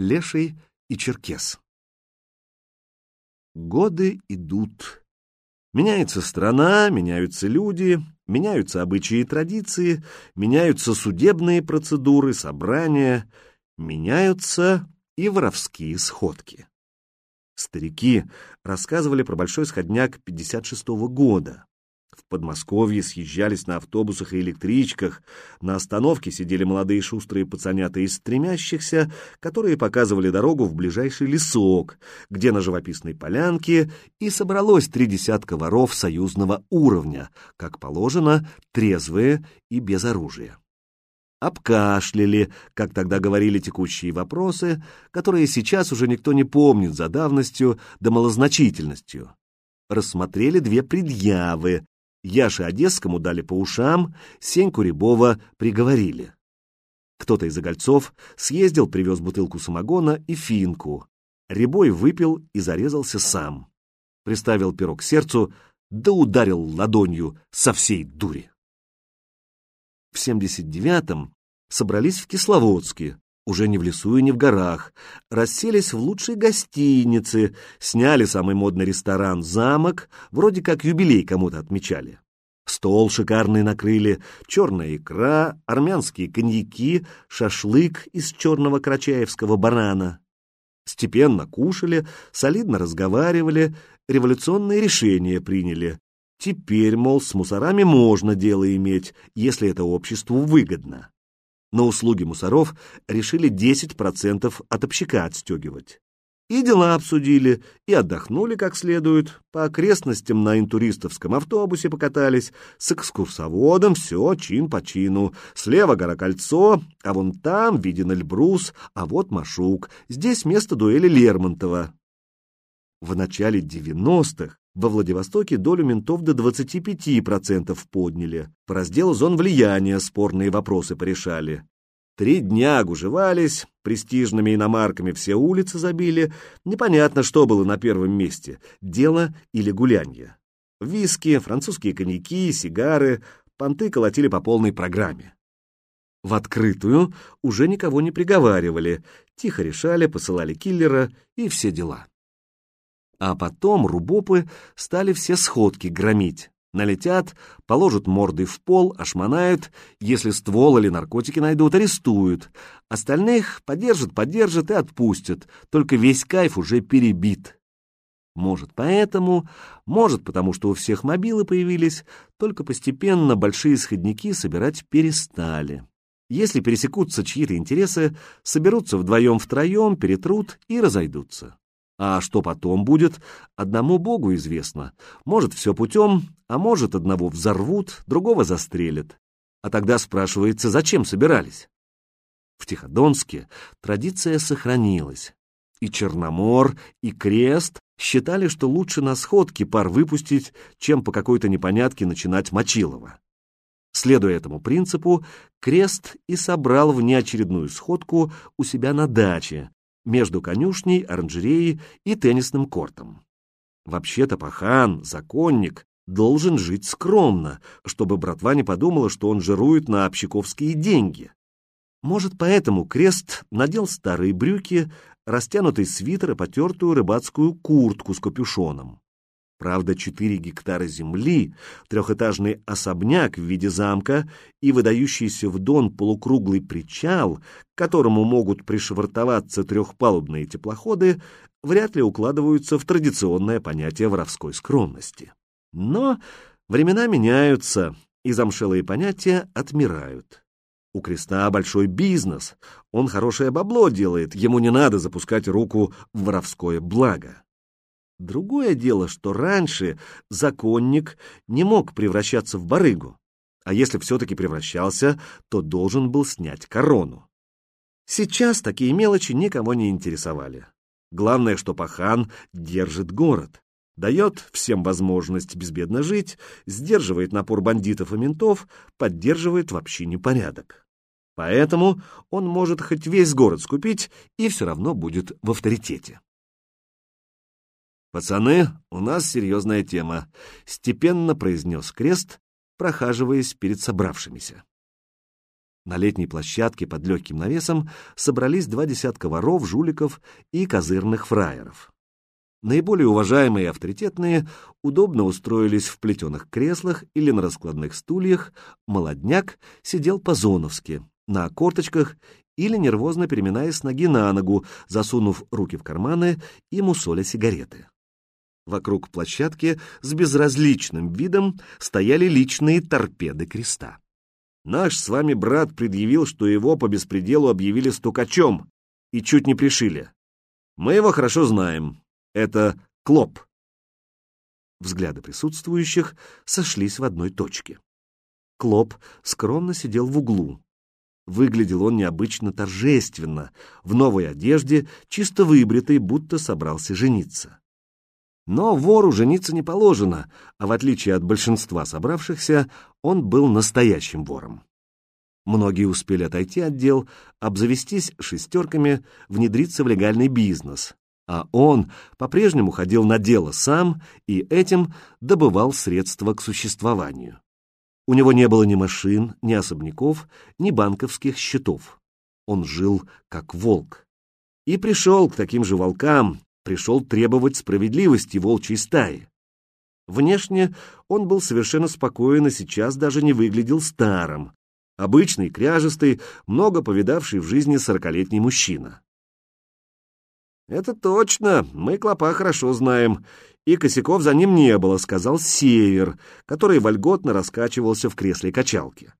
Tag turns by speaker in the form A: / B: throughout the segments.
A: Леший и Черкес. Годы идут. Меняется страна, меняются люди, меняются обычаи и традиции, меняются судебные процедуры, собрания, меняются и воровские сходки. Старики рассказывали про большой сходняк 56-го года. В Подмосковье съезжались на автобусах и электричках, на остановке сидели молодые шустрые пацанята из стремящихся, которые показывали дорогу в ближайший лесок, где на живописной полянке и собралось три десятка воров союзного уровня, как положено, трезвые и без оружия обкашляли, как тогда говорили текущие вопросы, которые сейчас уже никто не помнит за давностью да малозначительностью. Рассмотрели две предъявы. Яше Одесскому дали по ушам, Сеньку Рябова приговорили. Кто-то из огольцов съездил, привез бутылку самогона и финку. Рябой выпил и зарезался сам. Приставил перо к сердцу, да ударил ладонью со всей дури в 79-м собрались в Кисловодске, уже не в лесу и не в горах, расселись в лучшей гостинице, сняли самый модный ресторан «Замок», вроде как юбилей кому-то отмечали. Стол шикарный накрыли, черная икра, армянские коньяки, шашлык из черного крачаевского барана. Степенно кушали, солидно разговаривали, революционные решения приняли, Теперь, мол, с мусорами можно дело иметь, если это обществу выгодно. На услуги мусоров решили 10% от общака отстегивать. И дела обсудили, и отдохнули как следует, по окрестностям на интуристовском автобусе покатались, с экскурсоводом все чин по чину. Слева гора Кольцо, а вон там виден Эльбрус, а вот Машук. Здесь место дуэли Лермонтова. В начале 90-х во Владивостоке долю ментов до 25% подняли. По разделу зон влияния спорные вопросы порешали. Три дня гужевались, престижными иномарками все улицы забили. Непонятно, что было на первом месте — дело или гулянье. Виски, французские коньяки, сигары, понты колотили по полной программе. В открытую уже никого не приговаривали, тихо решали, посылали киллера и все дела. А потом рубопы стали все сходки громить. Налетят, положат морды в пол, ошмонают, если ствол или наркотики найдут, арестуют. Остальных подержат, подержат и отпустят, только весь кайф уже перебит. Может, поэтому, может, потому что у всех мобилы появились, только постепенно большие сходники собирать перестали. Если пересекутся чьи-то интересы, соберутся вдвоем-втроем, перетрут и разойдутся. А что потом будет, одному Богу известно. Может, все путем, а может, одного взорвут, другого застрелят. А тогда спрашивается, зачем собирались? В Тиходонске традиция сохранилась. И Черномор, и Крест считали, что лучше на сходке пар выпустить, чем по какой-то непонятке начинать Мочилова. Следуя этому принципу, Крест и собрал внеочередную сходку у себя на даче, между конюшней, оранжереей и теннисным кортом. Вообще-то пахан, законник, должен жить скромно, чтобы братва не подумала, что он жирует на общаковские деньги. Может, поэтому крест надел старые брюки, растянутый свитер и потертую рыбацкую куртку с капюшоном. Правда, 4 гектара земли, трехэтажный особняк в виде замка и выдающийся в дон полукруглый причал, к которому могут пришвартоваться трехпалубные теплоходы, вряд ли укладываются в традиционное понятие воровской скромности. Но времена меняются, и замшелые понятия отмирают. У Креста большой бизнес, он хорошее бабло делает, ему не надо запускать руку в воровское благо. Другое дело, что раньше законник не мог превращаться в барыгу, а если все-таки превращался, то должен был снять корону. Сейчас такие мелочи никого не интересовали. Главное, что пахан держит город, дает всем возможность безбедно жить, сдерживает напор бандитов и ментов, поддерживает вообще непорядок. Поэтому он может хоть весь город скупить и все равно будет в авторитете. «Пацаны, у нас серьезная тема», — степенно произнес Крест, прохаживаясь перед собравшимися. На летней площадке под легким навесом собрались два десятка воров, жуликов и козырных фраеров. Наиболее уважаемые и авторитетные удобно устроились в плетеных креслах или на раскладных стульях, молодняк сидел по-зоновски, на корточках или нервозно переминаясь с ноги на ногу, засунув руки в карманы и мусоля сигареты. Вокруг площадки с безразличным видом стояли личные торпеды креста. Наш с вами брат предъявил, что его по беспределу объявили стукачом и чуть не пришили. Мы его хорошо знаем. Это Клоп. Взгляды присутствующих сошлись в одной точке. Клоп скромно сидел в углу. Выглядел он необычно торжественно, в новой одежде, чисто выбритый, будто собрался жениться. Но вору жениться не положено, а в отличие от большинства собравшихся, он был настоящим вором. Многие успели отойти от дел, обзавестись шестерками, внедриться в легальный бизнес, а он по-прежнему ходил на дело сам и этим добывал средства к существованию. У него не было ни машин, ни особняков, ни банковских счетов. Он жил как волк. И пришел к таким же волкам, пришел требовать справедливости волчьей стаи. Внешне он был совершенно спокоен и сейчас даже не выглядел старым. Обычный, кряжестый, много повидавший в жизни сорокалетний мужчина. «Это точно, мы Клопа хорошо знаем, и косяков за ним не было», — сказал Север, который вольготно раскачивался в кресле качалки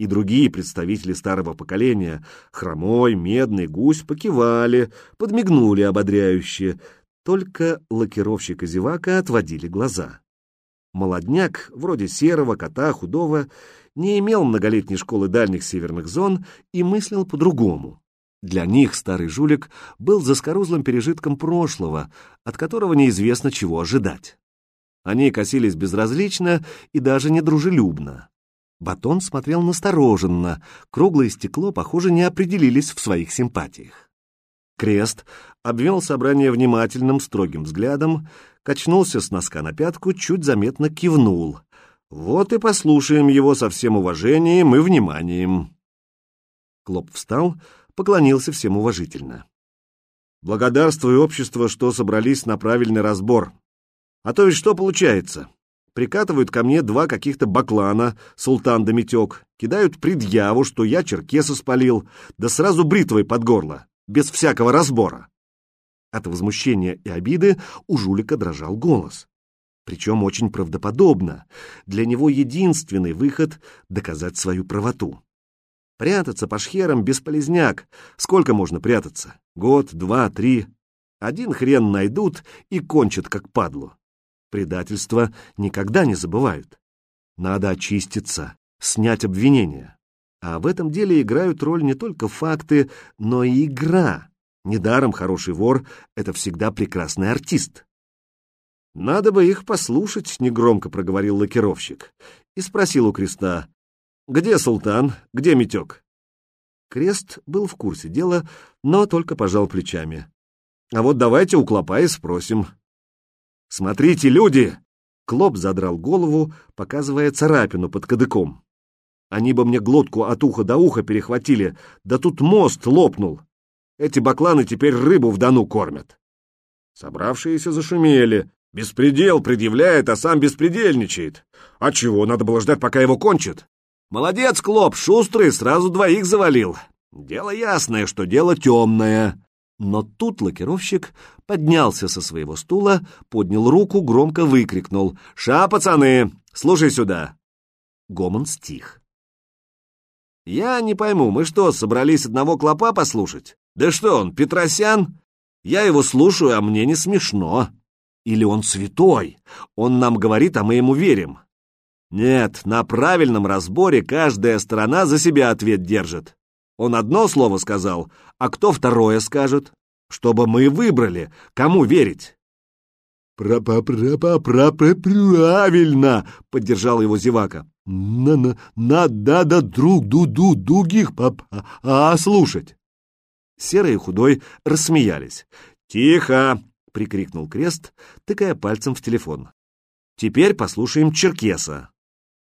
A: и другие представители старого поколения, хромой, медный, гусь, покивали, подмигнули ободряюще, только лакировщик и зевака отводили глаза. Молодняк, вроде серого, кота, худого, не имел многолетней школы дальних северных зон и мыслил по-другому. Для них старый жулик был заскорузлым пережитком прошлого, от которого неизвестно чего ожидать. Они косились безразлично и даже недружелюбно. Батон смотрел настороженно, круглое стекло, похоже, не определились в своих симпатиях. Крест обвел собрание внимательным, строгим взглядом, качнулся с носка на пятку, чуть заметно кивнул. Вот и послушаем его со всем уважением и вниманием. Клоп встал, поклонился всем уважительно. Благодарствую общество, что собрались на правильный разбор. А то ведь что получается? Прикатывают ко мне два каких-то баклана, султан да кидают предъяву, что я черкеса спалил, да сразу бритвой под горло, без всякого разбора. От возмущения и обиды у жулика дрожал голос. Причем очень правдоподобно. Для него единственный выход — доказать свою правоту. Прятаться по шхерам бесполезняк. Сколько можно прятаться? Год, два, три. Один хрен найдут и кончат как падлу. Предательство никогда не забывают. Надо очиститься, снять обвинения. А в этом деле играют роль не только факты, но и игра. Недаром хороший вор — это всегда прекрасный артист. «Надо бы их послушать», — негромко проговорил лакировщик. И спросил у креста, «Где султан? Где метек?» Крест был в курсе дела, но только пожал плечами. «А вот давайте у клопа и спросим». «Смотрите, люди!» Клоп задрал голову, показывая царапину под кадыком. «Они бы мне глотку от уха до уха перехватили, да тут мост лопнул. Эти бакланы теперь рыбу в дону кормят». Собравшиеся зашумели. «Беспредел предъявляет, а сам беспредельничает. А чего, надо было ждать, пока его кончат?» «Молодец, Клоп, шустрый, сразу двоих завалил. Дело ясное, что дело темное». Но тут лакировщик поднялся со своего стула, поднял руку, громко выкрикнул «Ша, пацаны, слушай сюда!» Гомон стих. «Я не пойму, мы что, собрались одного клопа послушать? Да что он, Петросян? Я его слушаю, а мне не смешно. Или он святой? Он нам говорит, а мы ему верим. Нет, на правильном разборе каждая сторона за себя ответ держит. Он одно слово сказал, а кто второе скажет? Чтобы мы выбрали, кому верить. «Пра-пра-пра-пра-правильно!» — поддержал его зевака. «На-на, надо друг ду-ду других а слушать!» Серый и худой рассмеялись. «Тихо!» — прикрикнул Крест, тыкая пальцем в телефон. «Теперь послушаем Черкеса».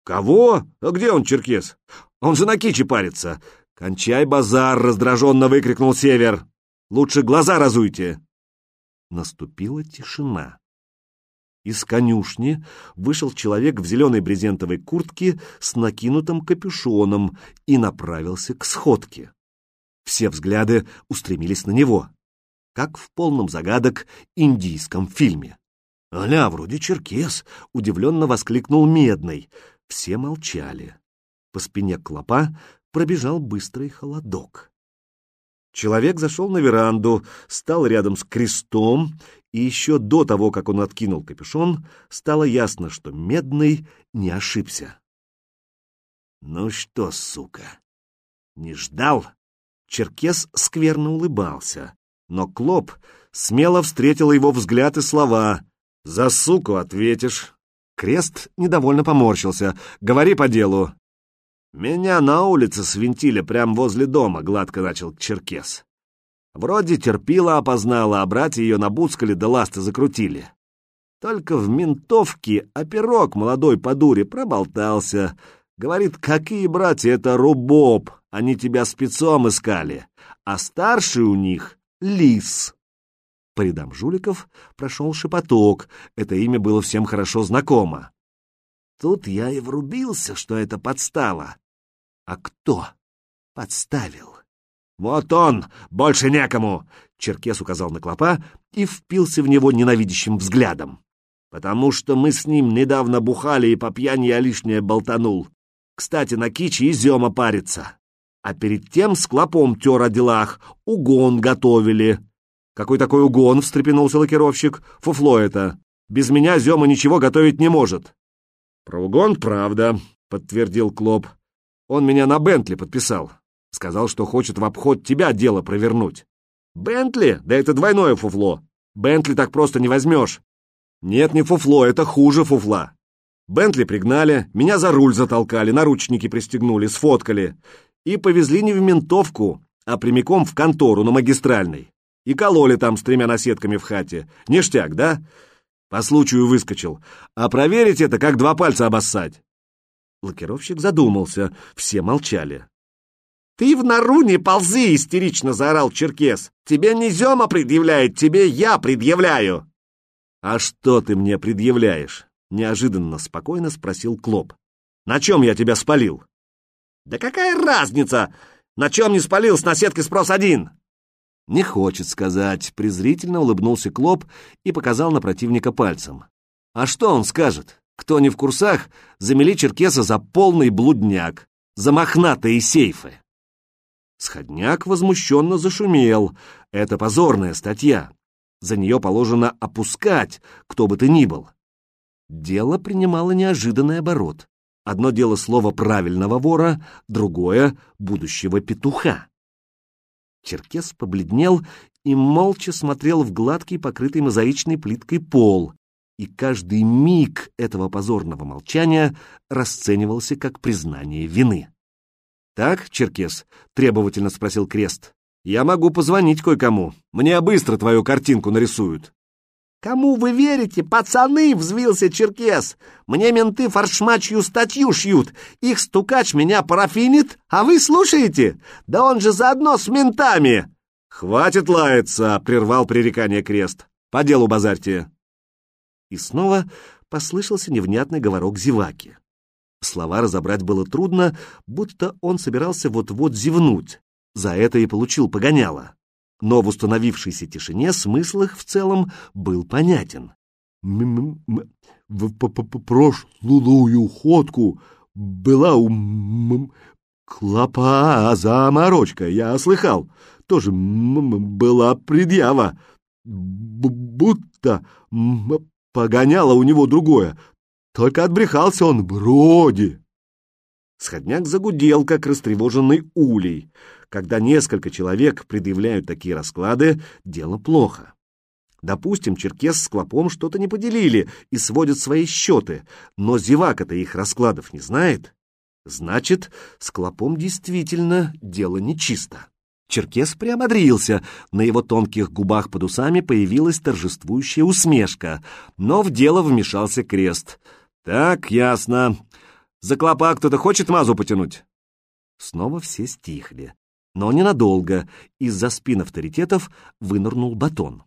A: Кого? А где он, черкес? Он же на киче парится. Кончай базар, раздраженно выкрикнул Север. Лучше глаза разуйте. Наступила тишина. Из конюшни вышел человек в зеленой брезентовой куртке с накинутым капюшоном и направился к сходке. Все взгляды устремились на него, как в полном загадок индийском фильме. «Аля, вроде черкес!» — удивленно воскликнул Медный. Все молчали. По спине клопа пробежал быстрый холодок. Человек зашел на веранду, стал рядом с крестом, и еще до того, как он откинул капюшон, стало ясно, что Медный не ошибся. «Ну что, сука, не ждал?» Черкес скверно улыбался, но Клоп смело встретил его взгляд и слова «За суку ответишь». Крест недовольно поморщился. «Говори по делу». «Меня на улице свинтили прямо возле дома», — гладко начал Черкес. «Вроде терпила опознала, а брать ее набуцкали да ласты закрутили. Только в ментовке оперок молодой по дуре проболтался. Говорит, какие братья, это рубоб, они тебя спецом искали, а старший у них — лис». По рядам жуликов прошел шепоток, это имя было всем хорошо знакомо. Тут я и врубился, что это подстава. А кто подставил? «Вот он! Больше некому!» Черкес указал на клопа и впился в него ненавидящим взглядом. «Потому что мы с ним недавно бухали, и по пьяни я лишнее болтанул. Кстати, на кичи и зема парится. А перед тем с клопом тер о делах, угон готовили. «Какой такой угон?» — встрепенулся лакировщик. «Фуфло это. Без меня Зема ничего готовить не может». «Про угон правда», — подтвердил Клоп. «Он меня на Бентли подписал. Сказал, что хочет в обход тебя дело провернуть». «Бентли? Да это двойное фуфло. Бентли так просто не возьмешь». «Нет, не фуфло, это хуже фуфла. Бентли пригнали, меня за руль затолкали, наручники пристегнули, сфоткали и повезли не в ментовку, а прямиком в контору на магистральной. И кололи там с тремя наседками в хате. Ништяк, да? По случаю выскочил. А проверить это, как два пальца обоссать. Лакировщик задумался. Все молчали. «Ты в нору не ползи!» — истерично заорал Черкес. «Тебе не Зема предъявляет, тебе я предъявляю!» «А что ты мне предъявляешь?» — неожиданно спокойно спросил Клоп. «На чем я тебя спалил?» «Да какая разница? На чем не спалил с наседкой спрос один?» Не хочет сказать, презрительно улыбнулся Клоп и показал на противника пальцем. А что он скажет? Кто не в курсах, замели Черкеса за полный блудняк, за мохнатые сейфы. Сходняк возмущенно зашумел. Это позорная статья. За нее положено опускать, кто бы ты ни был. Дело принимало неожиданный оборот. Одно дело слово правильного вора, другое — будущего петуха. Черкес побледнел и молча смотрел в гладкий, покрытый мозаичной плиткой пол, и каждый миг этого позорного молчания расценивался как признание вины. «Так, Черкес?» — требовательно спросил Крест. «Я могу позвонить кое-кому. Мне быстро твою картинку нарисуют». «Кому вы верите, пацаны?» — взвился Черкес. «Мне менты фаршмачью статью шьют. Их стукач меня парафинит, а вы слушаете? Да он же заодно с ментами!» «Хватит лаяться!» — прервал пререкание Крест. «По делу базарьте!» И снова послышался невнятный говорок зеваки. Слова разобрать было трудно, будто он собирался вот-вот зевнуть. За это и получил погоняло но в установившейся тишине смысл их в целом был понятен.
B: В прошлую ходку была у клопа заморочка, я слыхал. Тоже была предъява, будто погоняло у него другое. Только отбрехался он вроде.
A: Сходняк загудел, как растревоженный улей. Когда несколько человек предъявляют такие расклады, дело плохо. Допустим, Черкес с Клопом что-то не поделили и сводят свои счеты, но зевака-то их раскладов не знает. Значит, с Клопом действительно дело нечисто. Черкес приободрился, на его тонких губах под усами появилась торжествующая усмешка, но в дело вмешался крест. «Так, ясно. За клопа кто-то хочет мазу потянуть?» Снова все стихли. Но ненадолго. Из-за спин авторитетов вынырнул батон.